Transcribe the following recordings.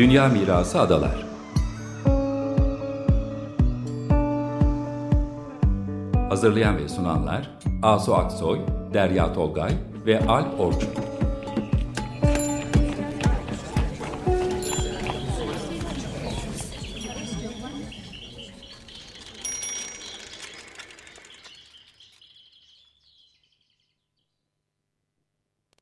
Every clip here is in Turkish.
Dünya Mirası Adalar Hazırlayan ve sunanlar Asu Aksoy, Derya Tolgay ve Alp Orçun.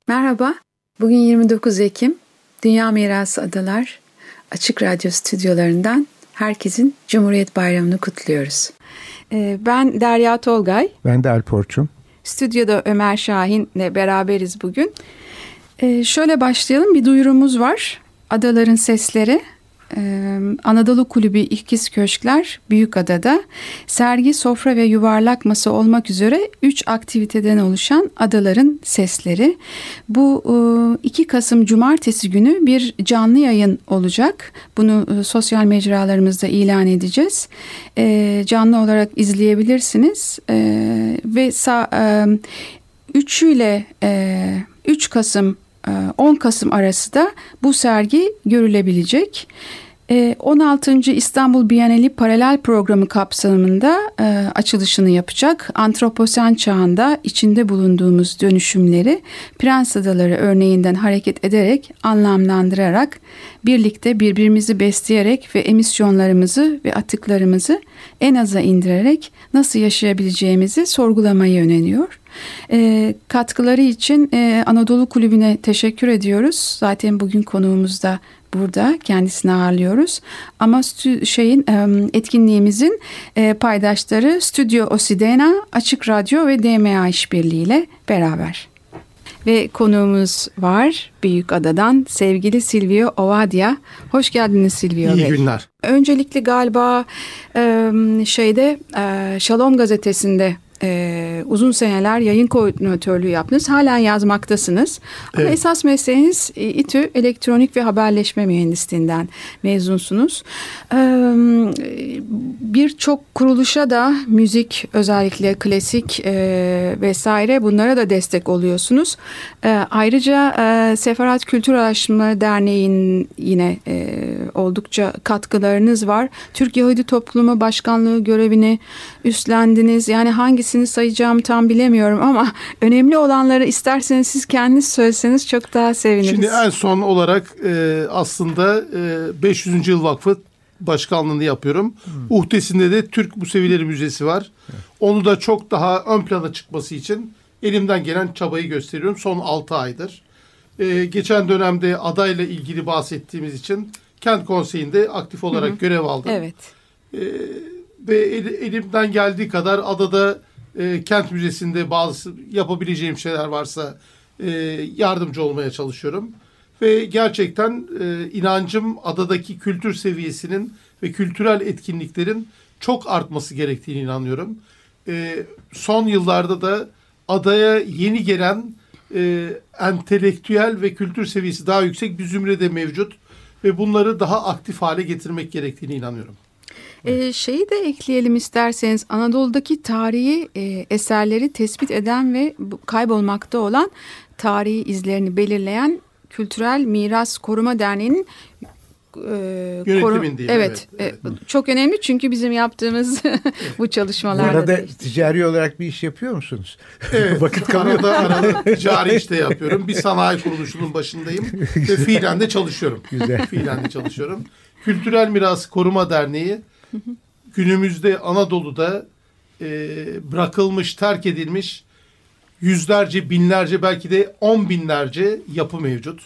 Merhaba, bugün 29 Ekim Dünya Mirası Adalar Açık Radyo stüdyolarından herkesin Cumhuriyet Bayramı'nı kutluyoruz. Ee, ben Derya Tolgay. Ben de Alp Orçun. Stüdyoda Ömer Şahin'le beraberiz bugün. Ee, şöyle başlayalım, bir duyurumuz var. Adaların Sesleri Anadolu Kulübü İkiz Köşkler Büyükada'da sergi, sofra ve yuvarlak masa olmak üzere 3 aktiviteden oluşan adaların sesleri. Bu 2 e, Kasım Cumartesi günü bir canlı yayın olacak. Bunu sosyal mecralarımızda ilan edeceğiz. Canlı olarak izleyebilirsiniz. Ve 3 ile 3 Kasım 10 Kasım arası da bu sergi görülebilecek. 16. Ee, İstanbul Bienali paralel programı kapsamında e, açılışını yapacak. Antroposen çağında içinde bulunduğumuz dönüşümleri Prens Adaları örneğinden hareket ederek anlamlandırarak birlikte birbirimizi besleyerek ve emisyonlarımızı ve atıklarımızı en aza indirerek nasıl yaşayabileceğimizi sorgulamayı öneriyor. E, katkıları için e, Anadolu Kulübü'ne teşekkür ediyoruz. Zaten bugün konuğumuz da burada kendisini ağırlıyoruz. Ama şeyin etkinliğimizin e, paydaşları Stüdyo Osidena, Açık Radyo ve DMA işbirliğiyle beraber. Ve konuğumuz var Büyük Adadan sevgili Silvio Ovadia. Hoş geldiniz Silvio İyi Bey. İyi günler. Öncelikle galiba şeyde Şalom gazetesinde e, uzun seneler yayın koordinatörlüğü yaptınız. Halen yazmaktasınız. Ama evet. esas mesleğiniz e, İTÜ Elektronik ve Haberleşme Mühendisliğinden mezunsunuz. E, Birçok kuruluşa da müzik özellikle klasik e, vesaire bunlara da destek oluyorsunuz. E, ayrıca e, Seferat Kültür Araştırmaları Derneği'nin yine e, oldukça katkılarınız var. Türk Yahudi Toplumu Başkanlığı görevini üstlendiniz. Yani hangisi hangisini sayacağımı tam bilemiyorum ama önemli olanları isterseniz siz kendiniz söyleseniz çok daha seviniriz. Şimdi en son olarak e, aslında e, 500. Yıl Vakfı başkanlığını yapıyorum. Hmm. Uhdesinde de Türk Musevileri Müzesi var. Evet. Onu da çok daha ön plana çıkması için elimden gelen çabayı gösteriyorum. Son 6 aydır. Ee, geçen dönemde adayla ilgili bahsettiğimiz için kent konseyinde aktif olarak hı hı. görev aldım. Evet. Ee, ve el, elimden geldiği kadar adada e, kent müzesinde bazı yapabileceğim şeyler varsa e, yardımcı olmaya çalışıyorum. Ve gerçekten e, inancım adadaki kültür seviyesinin ve kültürel etkinliklerin çok artması gerektiğini inanıyorum. E, son yıllarda da adaya yeni gelen e, entelektüel ve kültür seviyesi daha yüksek bir zümre de mevcut. Ve bunları daha aktif hale getirmek gerektiğini inanıyorum. Ee, şeyi de ekleyelim isterseniz Anadolu'daki tarihi e, eserleri tespit eden ve kaybolmakta olan tarihi izlerini belirleyen Kültürel Miras Koruma Derneği'nin e, koru, evet, evet, evet. E, çok önemli çünkü bizim yaptığımız bu çalışmalarda. Bu arada ticari olarak bir iş yapıyor musunuz? Evet, Vakit kalıyor. Arada ticari işte yapıyorum. Bir sanayi kuruluşunun başındayım ve fiilen de çalışıyorum. Güzel. Fiilen de çalışıyorum. Kültürel Miras Koruma Derneği günümüzde Anadolu'da e, bırakılmış, terk edilmiş yüzlerce, binlerce belki de on binlerce yapı mevcut.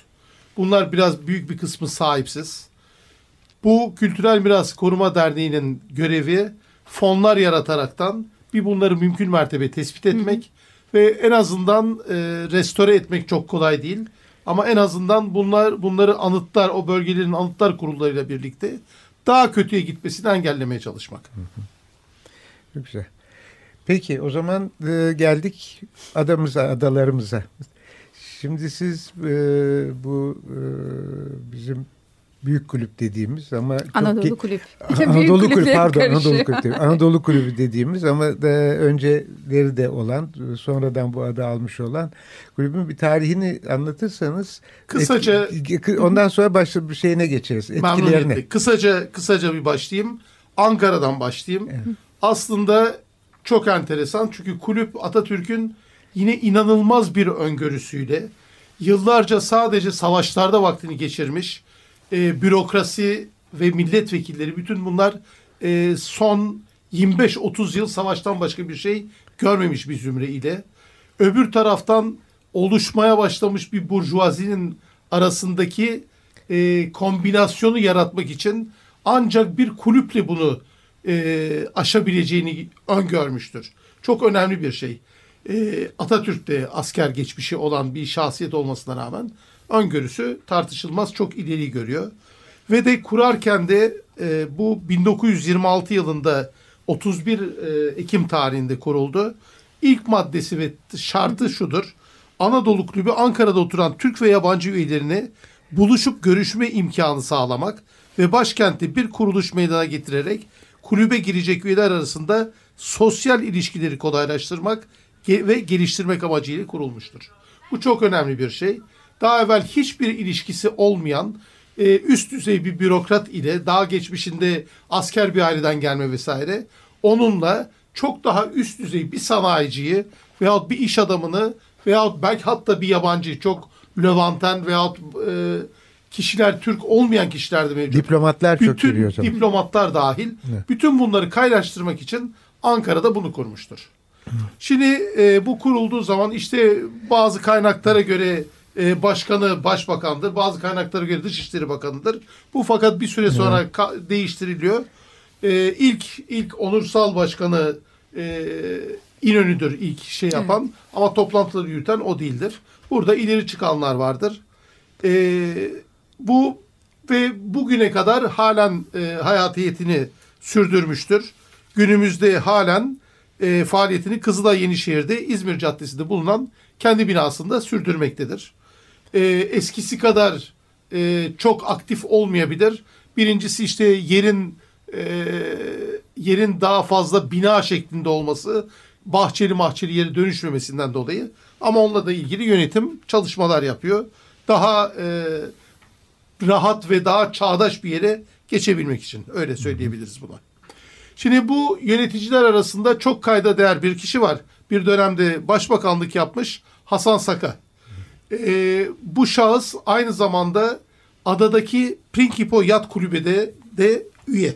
Bunlar biraz büyük bir kısmı sahipsiz. Bu Kültürel Miras Koruma Derneği'nin görevi fonlar yarataraktan bir bunları mümkün mertebe tespit etmek hı hı. ve en azından e, restore etmek çok kolay değil. Ama en azından bunlar bunları anıtlar, o bölgelerin anıtlar kurullarıyla birlikte daha kötüye gitmesini engellemeye çalışmak. Çok güzel. Peki o zaman e, geldik adamıza, adalarımıza. Şimdi siz e, bu e, bizim büyük kulüp dediğimiz ama Anadolu çok, kulüp. Anadolu kulüp pardon Anadolu kulüp Anadolu kulübü dediğimiz ama da önceleri de olan sonradan bu adı almış olan kulübün bir tarihini anlatırsanız kısaca etki, ondan sonra başka bir şeyine geçeriz. Etkilerine. Kısaca kısaca bir başlayayım. Ankara'dan başlayayım. Evet. Aslında çok enteresan çünkü kulüp Atatürk'ün yine inanılmaz bir öngörüsüyle yıllarca sadece savaşlarda vaktini geçirmiş e, bürokrasi ve milletvekilleri bütün bunlar e, son 25-30 yıl savaştan başka bir şey görmemiş bir zümre ile. Öbür taraftan oluşmaya başlamış bir burjuvazinin arasındaki e, kombinasyonu yaratmak için ancak bir kulüple bunu e, aşabileceğini öngörmüştür. Çok önemli bir şey. E, Atatürk de asker geçmişi olan bir şahsiyet olmasına rağmen öngörüsü tartışılmaz çok ileri görüyor. Ve de kurarken de e, bu 1926 yılında 31 e, Ekim tarihinde kuruldu. İlk maddesi ve şartı şudur. Anadolu Kulübü Ankara'da oturan Türk ve yabancı üyelerini buluşup görüşme imkanı sağlamak ve başkentte bir kuruluş meydana getirerek kulübe girecek üyeler arasında sosyal ilişkileri kolaylaştırmak ve geliştirmek amacıyla kurulmuştur. Bu çok önemli bir şey daha evvel hiçbir ilişkisi olmayan e, üst düzey bir bürokrat ile daha geçmişinde asker bir aileden gelme vesaire onunla çok daha üst düzey bir sanayiciyi veyahut bir iş adamını veyahut belki hatta bir yabancı çok Levanten veyahut e, kişiler Türk olmayan kişiler de mevcut. Diplomatlar bütün, çok giriyor tabii. Diplomatlar dahil. Evet. Bütün bunları kaynaştırmak için Ankara'da bunu kurmuştur. Şimdi e, bu kurulduğu zaman işte bazı kaynaklara göre e, başkanı başbakandır. Bazı kaynaklara göre Dışişleri Bakanı'dır. Bu fakat bir süre sonra evet. değiştiriliyor. E, ilk ilk onursal başkanı e, İnönü'dür ilk şey yapan evet. ama toplantıları yürüten o değildir. Burada ileri çıkanlar vardır. E, bu ve bugüne kadar halen e, hayatiyetini sürdürmüştür. Günümüzde halen e, faaliyetini Kızılay Yenişehir'de İzmir Caddesi'nde bulunan kendi binasında sürdürmektedir e, eskisi kadar e, çok aktif olmayabilir. Birincisi işte yerin e, yerin daha fazla bina şeklinde olması, bahçeli mahçeli yeri dönüşmemesinden dolayı. Ama onunla da ilgili yönetim çalışmalar yapıyor. Daha e, rahat ve daha çağdaş bir yere geçebilmek için öyle söyleyebiliriz buna. Şimdi bu yöneticiler arasında çok kayda değer bir kişi var. Bir dönemde başbakanlık yapmış Hasan Saka e, bu şahıs aynı zamanda adadaki Prinkipo Yat Kulübü'de de üye.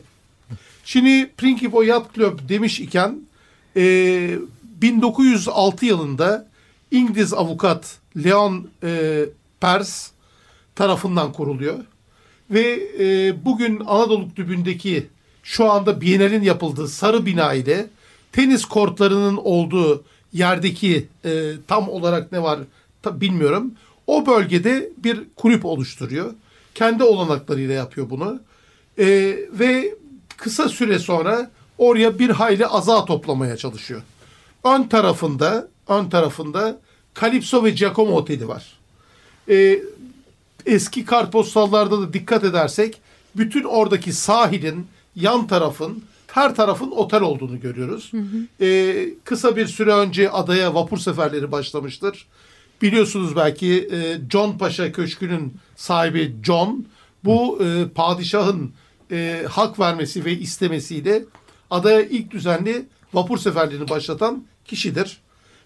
Şimdi Prinkipo Yat Club demiş iken e, 1906 yılında İngiliz avukat Leon e, Pers tarafından kuruluyor. Ve e, bugün Anadolu Kulübü'ndeki şu anda Bienal'in yapıldığı sarı bina ile tenis kortlarının olduğu yerdeki e, tam olarak ne var bilmiyorum. O bölgede bir kulüp oluşturuyor. Kendi olanaklarıyla yapıyor bunu. E, ve kısa süre sonra oraya bir hayli aza toplamaya çalışıyor. Ön tarafında ön tarafında Calypso ve Giacomo Oteli var. E, eski kartpostallarda da dikkat edersek bütün oradaki sahilin yan tarafın her tarafın otel olduğunu görüyoruz. Hı hı. E, kısa bir süre önce adaya vapur seferleri başlamıştır. Biliyorsunuz belki e, John Paşa Köşkü'nün sahibi John bu e, padişahın e, hak vermesi ve istemesiyle adaya ilk düzenli vapur seferlerini başlatan kişidir.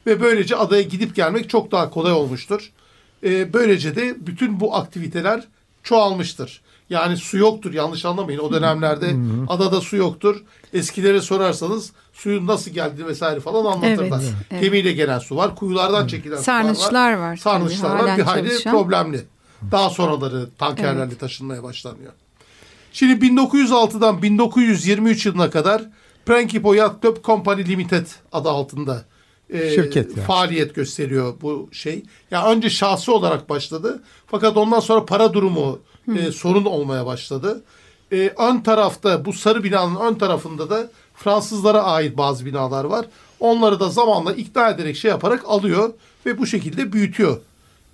Ve böylece adaya gidip gelmek çok daha kolay olmuştur. E, böylece de bütün bu aktiviteler çoğalmıştır. Yani su yoktur yanlış anlamayın. O dönemlerde adada su yoktur. Eskilere sorarsanız suyun nasıl geldiğini vesaire falan anlatırlar. Evet, evet. Gemiyle gelen su var. Kuyulardan çekilen Sarnıçlar var. var. Sarnıçlar var. Bir hayli çalışan. problemli. Daha sonraları tankerlerle evet. taşınmaya başlanıyor. Şimdi 1906'dan 1923 yılına kadar Prenkipo Yacht Club Company Limited adı altında e, Şirket yani. faaliyet gösteriyor bu şey. Ya yani önce şahsi olarak başladı. Fakat ondan sonra para durumu e, sorun olmaya başladı. E, ön tarafta bu sarı binanın ön tarafında da Fransızlara ait bazı binalar var. Onları da zamanla ikna ederek şey yaparak alıyor ve bu şekilde büyütüyor.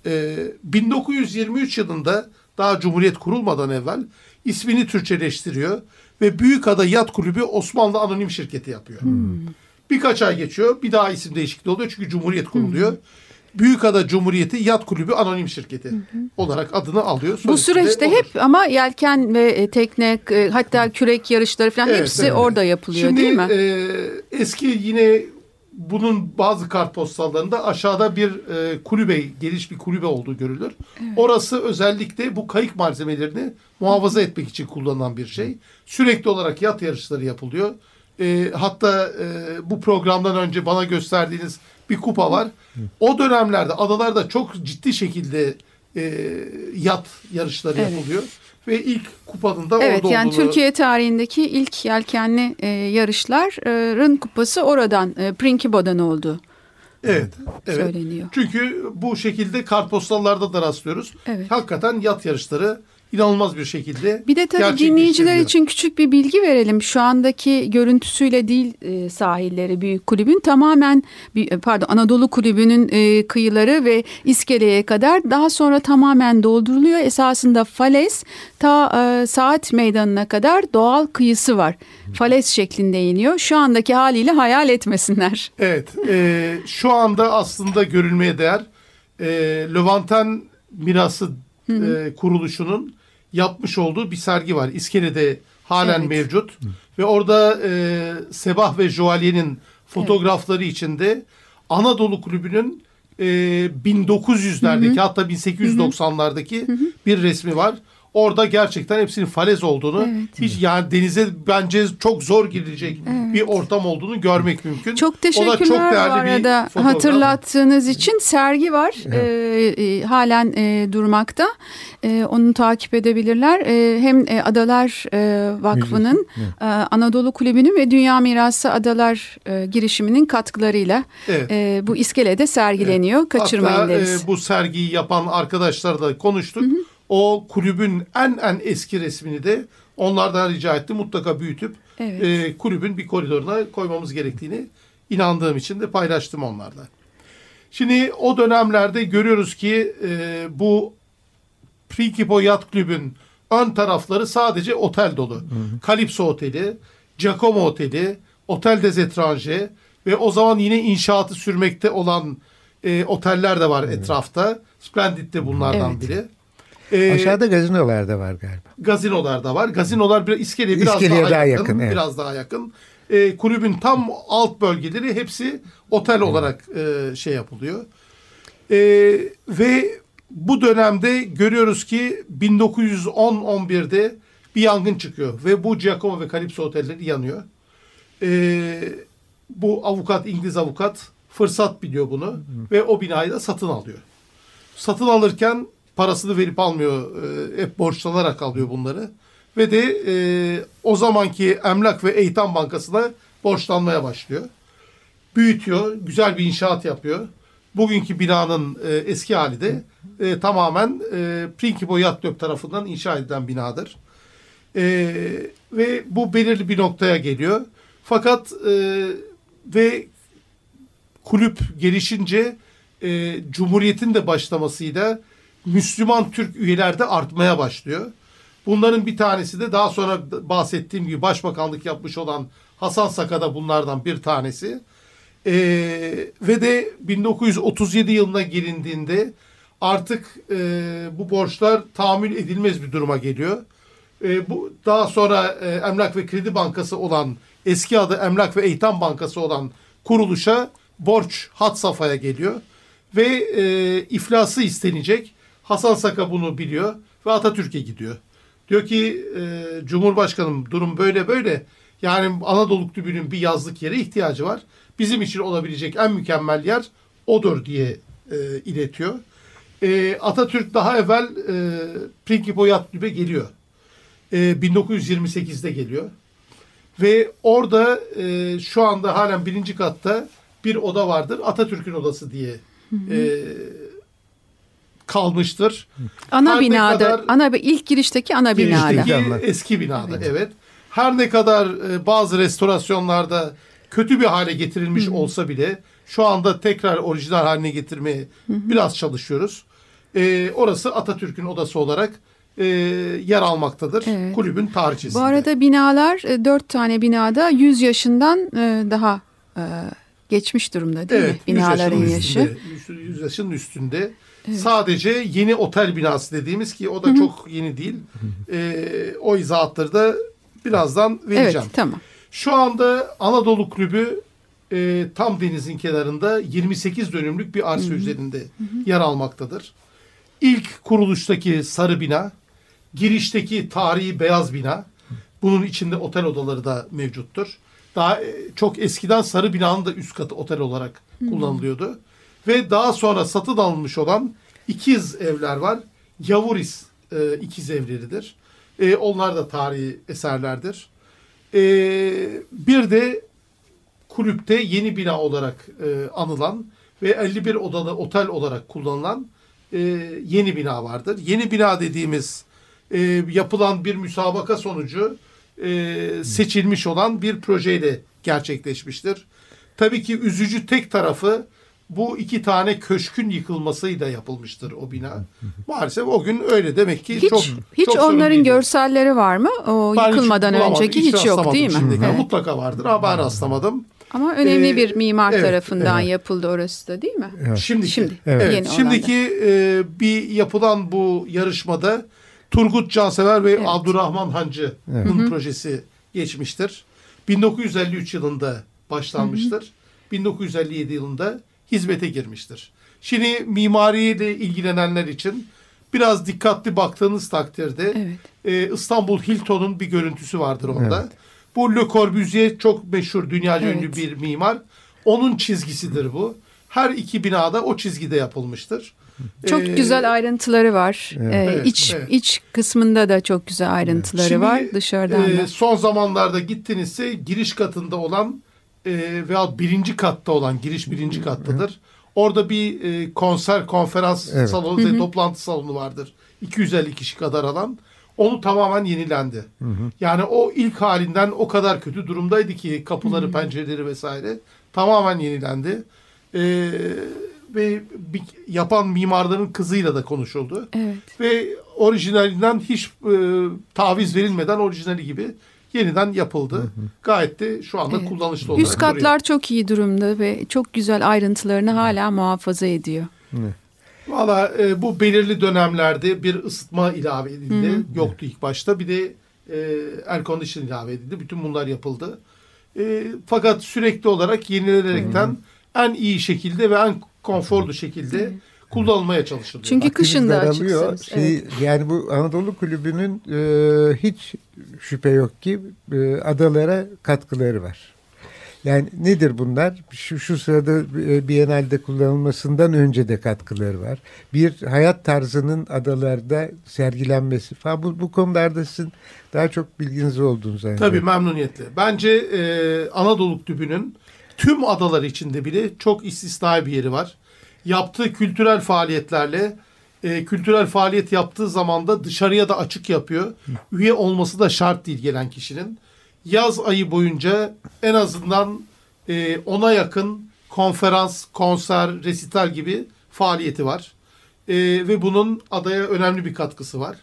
E, 1923 yılında daha Cumhuriyet kurulmadan evvel ismini Türkçeleştiriyor ve Büyükada Yat Kulübü Osmanlı Anonim Şirketi yapıyor. Hmm. Birkaç ay geçiyor. Bir daha isim değişikliği oluyor çünkü Cumhuriyet kuruluyor. Hmm. Büyükada Cumhuriyeti Yat Kulübü Anonim Şirketi hı hı. olarak adını alıyor. Bu süreçte hep ama yelken ve e, tekne e, hatta kürek yarışları falan evet, hepsi evet. orada yapılıyor Şimdi, değil mi? E, eski yine bunun bazı kartpostallarında aşağıda bir e, kulübe, geniş bir kulübe olduğu görülür. Evet. Orası özellikle bu kayık malzemelerini muhafaza etmek için kullanılan bir şey. Sürekli olarak yat yarışları yapılıyor. E, hatta e, bu programdan önce bana gösterdiğiniz bir kupa var. O dönemlerde adalarda çok ciddi şekilde e, yat yarışları evet. yapılıyor. Ve ilk kupanın da evet, orada yani olduğunu... Türkiye tarihindeki ilk yelkenli e, yarışların kupası oradan, e, Prinkibo'dan oldu. Evet, evet. Söyleniyor. Çünkü bu şekilde kartpostallarda da rastlıyoruz. Evet. Hakikaten yat yarışları inanılmaz bir şekilde Bir de tabii dinleyiciler için küçük bir bilgi verelim. Şu andaki görüntüsüyle değil e, sahilleri büyük kulübün tamamen e, pardon Anadolu kulübünün e, kıyıları ve iskeleye kadar daha sonra tamamen dolduruluyor. Esasında falez ta e, saat meydanına kadar doğal kıyısı var. Falez şeklinde iniyor. Şu andaki haliyle hayal etmesinler. Evet. E, şu anda aslında görülmeye değer e, Levanten mirası e, kuruluşunun yapmış olduğu bir sergi var. İskele'de halen evet. mevcut. Hı. Ve orada e, Sebah ve Joalye'nin fotoğrafları evet. içinde Anadolu Kulübü'nün e, 1900'lerdeki hı hı. hatta 1890'lardaki hı hı. bir resmi var. Orada gerçekten hepsinin falez olduğunu evet. hiç yani denize bence çok zor girilecek evet. bir ortam olduğunu görmek mümkün. Çok teşekkürler o da çok değerli bu arada bir hatırlattığınız için sergi var. Evet. E, halen e, durmakta. E, onu takip edebilirler. E, hem e, Adalar e, Vakfı'nın, e, Anadolu Kulübü'nün ve Dünya Mirası Adalar e, girişiminin katkılarıyla evet. e, bu iskelede sergileniyor. Evet. Kaçırmayın Hatta, deriz. E, bu sergiyi yapan arkadaşlarla da konuştuk. Hı hı o kulübün en en eski resmini de onlardan rica etti. Mutlaka büyütüp evet. e, kulübün bir koridoruna koymamız gerektiğini inandığım için de paylaştım onlarla. Şimdi o dönemlerde görüyoruz ki e, bu Prinkipo Yat Kulübün ön tarafları sadece otel dolu. Hı hı. Calypso Oteli, Giacomo Oteli, Otel des Etrangers ve o zaman yine inşaatı sürmekte olan e, oteller de var evet. etrafta. Splendid de bunlardan evet. biri. Ee, Aşağıda gazinolar da var galiba. Gazinolar da var. Gazinolar bir iskeleye biraz İskeleye daha, daha yakın. yakın evet. Biraz daha yakın. Ee, kulübün tam alt bölgeleri hepsi otel olarak e, şey yapılıyor. Ee, ve bu dönemde görüyoruz ki 1910-11'de bir yangın çıkıyor ve bu Giacomo ve Calypso otelleri yanıyor. Ee, bu avukat, İngiliz avukat fırsat biliyor bunu Hı. ve o binayı da satın alıyor. Satın alırken parasını verip almıyor. E, hep borçlanarak alıyor bunları. Ve de e, o zamanki Emlak ve Eğitim Bankası'na borçlanmaya başlıyor. Büyütüyor, güzel bir inşaat yapıyor. Bugünkü binanın e, eski hali de e, tamamen e, Prinkipo Yacht tarafından inşa edilen binadır. E, ve bu belirli bir noktaya geliyor. Fakat e, ve kulüp gelişince e, Cumhuriyet'in de başlamasıyla Müslüman Türk üyeler de artmaya başlıyor. Bunların bir tanesi de daha sonra bahsettiğim gibi başbakanlık yapmış olan Hasan Saka'da bunlardan bir tanesi. Ee, ve de 1937 yılına gelindiğinde artık e, bu borçlar tahammül edilmez bir duruma geliyor. E, bu daha sonra e, Emlak ve Kredi Bankası olan eski adı Emlak ve Eğitim Bankası olan kuruluşa borç hat safhaya geliyor ve e, iflası istenecek. Hasan Saka bunu biliyor ve Atatürk'e gidiyor. Diyor ki e, Cumhurbaşkanım durum böyle böyle. Yani Anadolu Kulübü'nün bir yazlık yere ihtiyacı var. Bizim için olabilecek en mükemmel yer odur diye e, iletiyor. E, Atatürk daha evvel e, Prinkipo Yat Kulübü'ne geliyor. E, 1928'de geliyor. Ve orada e, şu anda halen birinci katta bir oda vardır. Atatürk'ün odası diye e, kalmıştır. Ana Her binadır. Kadar, ana ilk girişteki ana binada. eski binada evet. Her ne kadar e, bazı restorasyonlarda kötü bir hale getirilmiş Hı-hı. olsa bile şu anda tekrar orijinal haline getirmeye Hı-hı. biraz çalışıyoruz. Ee, orası Atatürk'ün odası olarak e, yer almaktadır. Evet. Kulübün tarihçesinde. Bu arada binalar e, dört tane binada 100 yaşından e, daha e, geçmiş durumda değil evet, mi? Binaların 100 yaşı. Üstünde, 100 yaşının üstünde. Evet. Sadece yeni otel binası dediğimiz ki o da Hı-hı. çok yeni değil. E, o izahatları da birazdan vereceğim. Evet tamam. Şu anda Anadolu Kulübü e, tam denizin kenarında 28 dönümlük bir arsa Hı-hı. üzerinde Hı-hı. yer almaktadır. İlk kuruluştaki sarı bina, girişteki tarihi beyaz bina, bunun içinde otel odaları da mevcuttur. Daha e, çok eskiden sarı binanın da üst katı otel olarak Hı-hı. kullanılıyordu. Ve daha sonra satın alınmış olan ikiz evler var. Yavuris e, ikiz evleridir. E, onlar da tarihi eserlerdir. E, bir de kulüpte yeni bina olarak e, anılan ve 51 odalı otel olarak kullanılan e, yeni bina vardır. Yeni bina dediğimiz e, yapılan bir müsabaka sonucu e, seçilmiş olan bir projeyle gerçekleşmiştir. Tabii ki üzücü tek tarafı bu iki tane köşkün yıkılmasıyla yapılmıştır o bina. Maalesef o gün öyle demek ki hiç, çok hiç çok onların görselleri var mı? O ben yıkılmadan hiç önceki hiç, hiç yok değil mi? Evet. Mutlaka vardır ama ben rastlamadım. Ama önemli ee, bir mimar evet, tarafından evet. yapıldı orası da değil mi? Evet. Şimdiki, Şimdi, evet. Yeni Şimdiki e, bir yapılan bu yarışmada Turgut Cansever ve evet. Abdurrahman Hancı'nın evet. projesi geçmiştir. 1953 yılında başlanmıştır. Hı hı. 1957 yılında hizmete girmiştir. Şimdi mimariyle ilgilenenler için biraz dikkatli baktığınız takdirde evet. e, İstanbul Hilton'un bir görüntüsü vardır orada. Evet. Bu Le Corbusier çok meşhur dünyaca evet. ünlü bir mimar. Onun çizgisidir bu. Her iki binada o çizgide yapılmıştır. Çok ee, güzel ayrıntıları var. Evet. Ee, iç evet. iç kısmında da çok güzel ayrıntıları Şimdi, var dışarıdan e, da. Son zamanlarda gittinizse giriş katında olan e, veya birinci katta olan giriş birinci kattadır. Orada bir e, konser konferans evet. salonu ve toplantı salonu vardır. 250 kişi kadar alan. Onu tamamen yenilendi. Hı hı. Yani o ilk halinden o kadar kötü durumdaydı ki kapıları, hı hı. pencereleri vesaire tamamen yenilendi. Ee, ve bir, yapan mimarların kızıyla da konuşuldu. Evet. Ve orijinalinden hiç e, taviz verilmeden orijinali gibi yeniden yapıldı. Hı hı. Gayet de şu anda evet. kullanışlı olarak. Üst katlar duruyor. çok iyi durumda ve çok güzel ayrıntılarını hala muhafaza ediyor. Evet. Valla e, bu belirli dönemlerde bir ısıtma ilave edildi. Hı hı. Yoktu ilk başta. Bir de e, air condition ilave edildi. Bütün bunlar yapıldı. E, fakat sürekli olarak yenilenerekten hı hı. en iyi şekilde ve en konforlu şekilde hı kullanılmaya çalışılıyor. Çünkü kışın da açıksınız. Şey, evet. Yani bu Anadolu Kulübü'nün e, hiç şüphe yok ki e, adalara katkıları var. Yani nedir bunlar? Şu, şu sırada e, Biennale'de kullanılmasından önce de katkıları var. Bir hayat tarzının adalarda sergilenmesi falan. Bu, bu konularda sizin daha çok bilginiz olduğunu zannediyorum. Tabii memnuniyetle. Bence e, Anadolu Tübü'nün tüm adalar içinde bile çok istisnai bir yeri var. Yaptığı kültürel faaliyetlerle e, kültürel faaliyet yaptığı zaman da dışarıya da açık yapıyor. Üye olması da şart değil gelen kişinin yaz ayı boyunca en azından e, ona yakın konferans, konser, resital gibi faaliyeti var. E, ve bunun adaya önemli bir katkısı var.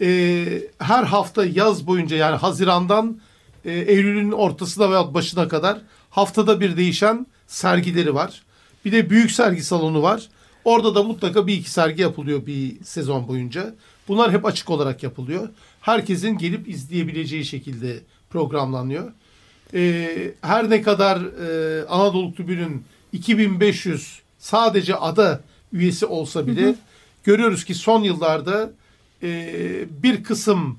E, her hafta yaz boyunca yani Haziran'dan e, Eylül'ün ortasına veya başına kadar haftada bir değişen sergileri var. Bir de büyük sergi salonu var. Orada da mutlaka bir iki sergi yapılıyor bir sezon boyunca. Bunlar hep açık olarak yapılıyor. Herkesin gelip izleyebileceği şekilde programlanıyor. E, her ne kadar e, Anadolu Tübü'nün 2500 sadece ada üyesi olsa bile hı hı. görüyoruz ki son yıllarda e, bir kısım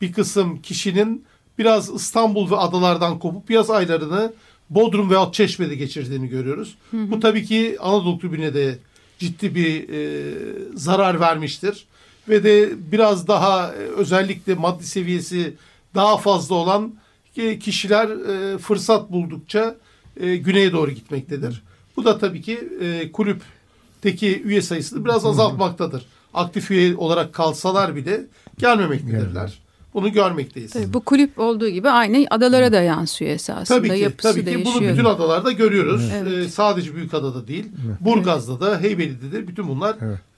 bir kısım kişinin biraz İstanbul ve adalardan kopup yaz aylarını Bodrum veya Çeşme'de geçirdiğini görüyoruz. Hı hı. Bu tabii ki Anadolu Tribüne de ciddi bir e, zarar vermiştir. Ve de biraz daha e, özellikle maddi seviyesi daha fazla olan kişiler e, fırsat buldukça e, güneye doğru gitmektedir. Bu da tabii ki e, kulüpteki üye sayısını biraz azaltmaktadır. Aktif üye olarak kalsalar bile gelmemektedirler. Bunu görmekteyiz. Tabii, bu kulüp olduğu gibi aynı adalara da yansıyor esasında. Tabii ki, Yapısı tabii ki bunu bütün adalarda görüyoruz. Evet. Ee, sadece büyük adada değil. Evet. Burgaz'da da, Heybeli'de de bütün bunlar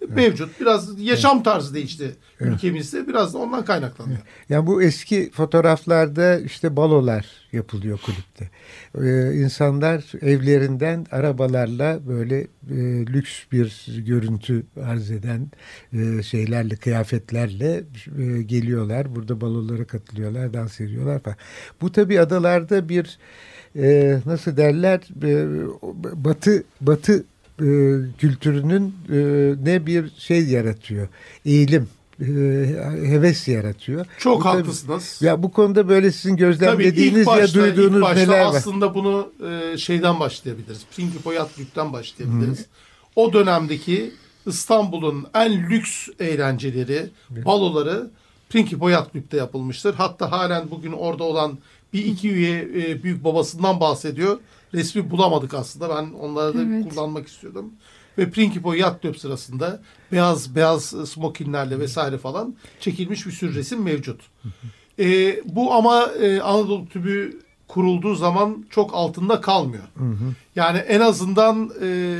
mevcut. Biraz yaşam tarzı değişti ülkemizde. Biraz da ondan kaynaklanıyor. Yani bu eski fotoğraflarda işte balolar yapılıyor kulüpte. Ee, insanlar evlerinden arabalarla böyle e, lüks bir görüntü arz eden e, şeylerle, kıyafetlerle e, geliyorlar. Burada balolara katılıyorlar, dans ediyorlar falan. Bu tabii adalarda bir e, nasıl derler e, batı batı e, kültürünün e, ne bir şey yaratıyor. Eğilim e, heves yaratıyor. Çok bu haklısınız. Tabii, ya bu konuda böyle sizin gözlemlediğiniz başta, ya duyduğunuz ilk başta neler var? aslında bunu e, şeyden başlayabiliriz. Prinkipo Yat Lük'ten başlayabiliriz. O dönemdeki İstanbul'un en lüks eğlenceleri, baloları Prinkipo Yat Lük'te yapılmıştır. Hatta halen bugün orada olan bir iki üye e, büyük babasından bahsediyor. Resmi bulamadık aslında. Ben onları da Evet. kullanmak istiyordum. Ve Prinkipo Yacht Club sırasında beyaz beyaz smokinlerle vesaire falan çekilmiş bir sürü resim mevcut. E, bu ama e, Anadolu Tübü kurulduğu zaman çok altında kalmıyor. Yani en azından e,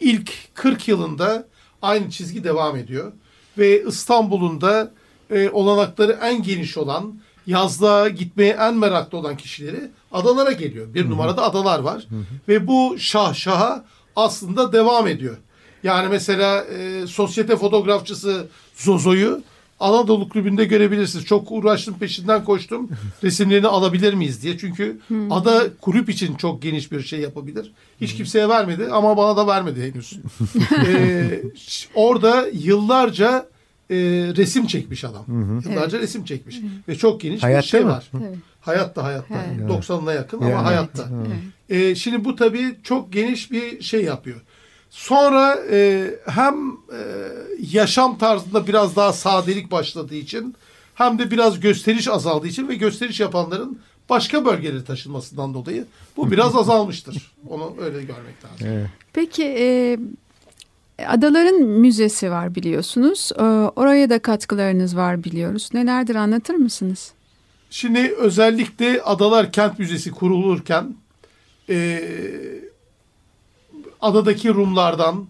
ilk 40 yılında aynı çizgi devam ediyor. Ve İstanbul'un da e, olanakları en geniş olan, yazlığa gitmeye en meraklı olan kişileri adalara geliyor. Bir numarada adalar var. Ve bu şah şaha aslında devam ediyor. Yani mesela e, sosyete fotoğrafçısı Zozo'yu Anadolu Kulübü'nde görebilirsiniz. Çok uğraştım peşinden koştum. Resimlerini alabilir miyiz diye. Çünkü ada kulüp için çok geniş bir şey yapabilir. Hiç kimseye vermedi ama bana da vermedi henüz. Ee, orada yıllarca e, resim çekmiş adam. Yıllarca resim çekmiş. Ve çok geniş Hayatta bir şey mı? var. Evet. Hayatta hayatta. Evet. 90'ına yakın Yani. ama hayatta. Evet. Ee, şimdi bu tabii çok geniş bir şey yapıyor. Sonra e, hem e, yaşam tarzında biraz daha sadelik başladığı için hem de biraz gösteriş azaldığı için ve gösteriş yapanların başka bölgelere taşınmasından dolayı bu biraz azalmıştır. Onu öyle görmek lazım. Evet. Peki e, adaların müzesi var biliyorsunuz. E, oraya da katkılarınız var biliyoruz. Nelerdir anlatır mısınız? Şimdi özellikle Adalar Kent Müzesi kurulurken e, adadaki Rumlardan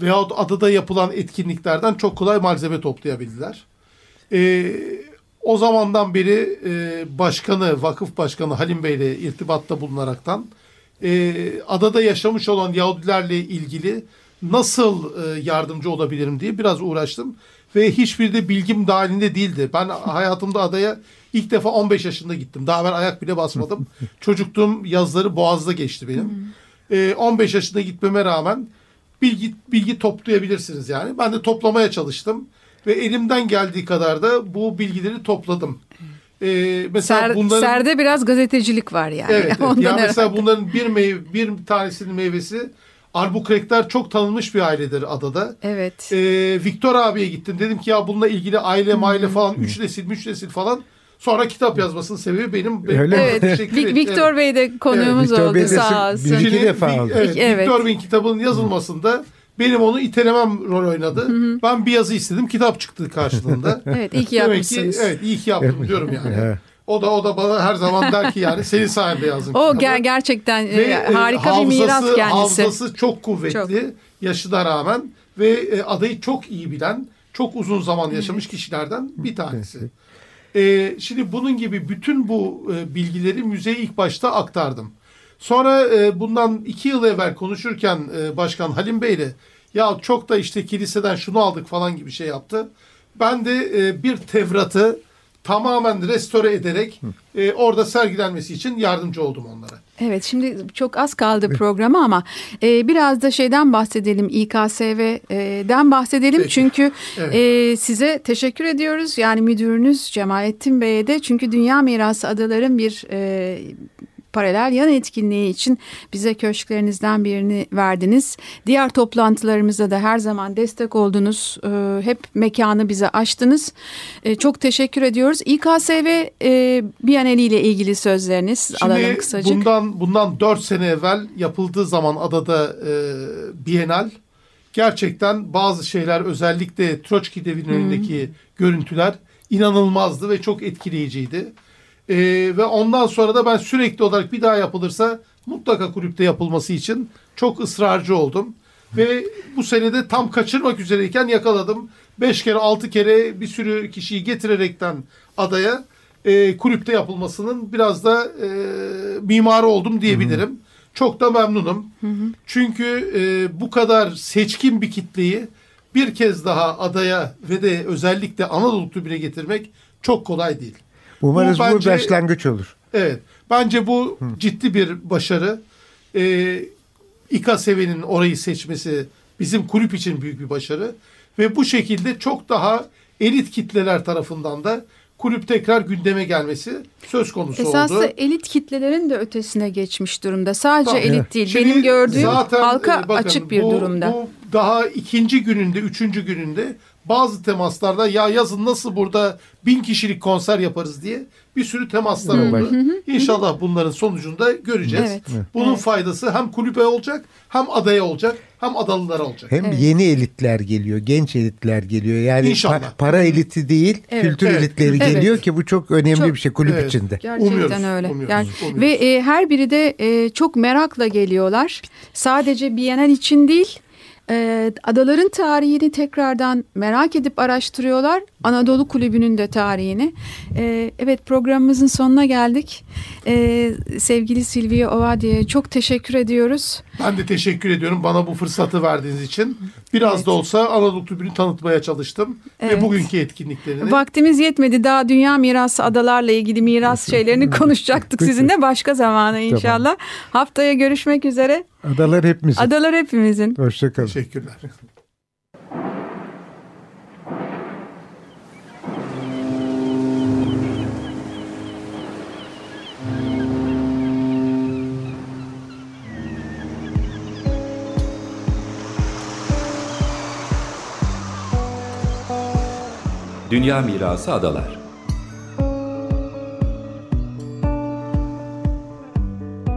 veyahut adada yapılan etkinliklerden çok kolay malzeme toplayabildiler. E, o zamandan beri e, başkanı, vakıf başkanı Halim Bey ile irtibatta bulunaraktan e, adada yaşamış olan Yahudilerle ilgili nasıl e, yardımcı olabilirim diye biraz uğraştım. Ve hiçbir de bilgim dahilinde değildi. Ben hayatımda adaya ilk defa 15 yaşında gittim. Daha ben ayak bile basmadım. Çocukluğum yazları Boğaz'da geçti benim. E, 15 yaşında gitmeme rağmen bilgi bilgi toplayabilirsiniz yani. Ben de toplamaya çalıştım. Ve elimden geldiği kadar da bu bilgileri topladım. E, mesela Ser, bunların... Serde biraz gazetecilik var yani. Evet, evet. Ondan Yani mesela bunların bir meyve, bir tanesinin meyvesi arbukrekler çok tanınmış bir ailedir adada. Evet. Ee, Viktor abiye gittim. Dedim ki ya bununla ilgili aile maile falan üç nesil üç nesil falan. Sonra kitap yazmasının sebebi benim. benim Öyle? Evet. Teşekkür Victor Bey de konuğumuz Victor oldu Bey de sağ bir- olsun. iki Şimdi defa aldı. Evet, Evet. Victor Bey'in kitabının yazılmasında benim onu itelemem rol oynadı. Ben bir yazı istedim. Kitap çıktı karşılığında. Evet iyi ki Demek yapmışsınız. ki evet iyi ki yaptım diyorum yani. O da o da bana her zaman der ki yani senin sayende yazdım. O ger- gerçekten e, Ve, e, harika bir miras kendisi. Hafızası çok kuvvetli Çok. yaşına rağmen ve e, adayı çok iyi bilen, çok uzun zaman yaşamış kişilerden bir tanesi. E, şimdi bunun gibi bütün bu e, bilgileri müzeye ilk başta aktardım. Sonra e, bundan iki yıl evvel konuşurken e, Başkan Halim Bey ile ya çok da işte kiliseden şunu aldık falan gibi şey yaptı. Ben de e, bir Tevrat'ı tamamen restore ederek e, orada sergilenmesi için yardımcı oldum onlara. Evet şimdi çok az kaldı programa ama e, biraz da şeyden bahsedelim İKSV'den bahsedelim Peki. çünkü Evet. e, size teşekkür ediyoruz yani müdürünüz Cemalettin Bey'e de çünkü Dünya Mirası Adaların bir e, paralel yan etkinliği için bize köşklerinizden birini verdiniz. Diğer toplantılarımızda da her zaman destek oldunuz. E, hep mekanı bize açtınız. E, çok teşekkür ediyoruz. İKSV e, Bienali ile ilgili sözleriniz alalım Şimdi kısacık. bundan bundan 4 sene evvel yapıldığı zaman adada e, Bienal gerçekten bazı şeyler özellikle Troçki devinin önündeki görüntüler inanılmazdı ve çok etkileyiciydi. E, ve ondan sonra da ben sürekli olarak bir daha yapılırsa mutlaka kulüpte yapılması için çok ısrarcı oldum. Ve bu senede tam kaçırmak üzereyken yakaladım. Beş kere altı kere bir sürü kişiyi getirerekten adaya e, kulüpte yapılmasının biraz da e, mimarı oldum diyebilirim. Hı hı. Çok da memnunum. Hı hı. Çünkü e, bu kadar seçkin bir kitleyi bir kez daha adaya ve de özellikle Anadolu Tübü'ne getirmek çok kolay değil. Umarız bu, bence, bu başlangıç olur. Evet. Bence bu Hı. ciddi bir başarı. Ee, İKSV'nin orayı seçmesi bizim kulüp için büyük bir başarı. Ve bu şekilde çok daha elit kitleler tarafından da kulüp tekrar gündeme gelmesi söz konusu Esaslı oldu. Esaslı elit kitlelerin de ötesine geçmiş durumda. Sadece tamam. elit değil. Şimdi Benim gördüğüm halka e, bakın, açık bir bu, durumda. Bu daha ikinci gününde, üçüncü gününde bazı temaslarda ya yazın nasıl burada bin kişilik konser yaparız diye bir sürü temaslar oldu. İnşallah bunların sonucunda göreceğiz. Evet. Bunun evet. faydası hem kulübe olacak hem adaya olacak hem adalılara olacak. Hem evet. yeni elitler geliyor, genç elitler geliyor. Yani pa- para eliti değil, evet. kültür evet. elitleri evet. geliyor ki bu çok önemli çok, bir şey kulüp evet. içinde. Gerçekten umuyoruz, öyle. Umuyoruz, yani umuyoruz. ve e, her biri de e, çok merakla geliyorlar. Sadece Bienal için değil, e, adaların tarihini tekrardan merak edip araştırıyorlar. Anadolu Kulübü'nün de tarihini. E, evet programımızın sonuna geldik. E, sevgili Silvia Ovadi'ye çok teşekkür ediyoruz. Ben de teşekkür ediyorum bana bu fırsatı verdiğiniz için. Biraz evet. da olsa Anadolu Kulübü'nü tanıtmaya çalıştım. Evet. Ve bugünkü etkinliklerini. Vaktimiz yetmedi. Daha Dünya Mirası adalarla ilgili miras şeylerini konuşacaktık sizinle başka zamana inşallah. Tamam. Haftaya görüşmek üzere. Adalar hepimizin. Adalar hepimizin. Hoşçakalın. Teşekkürler. Dünya Mirası Adalar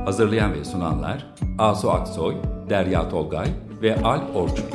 Hazırlayan ve sunanlar Asu Aksoy, Derya Tolgay ve Alp Orçun.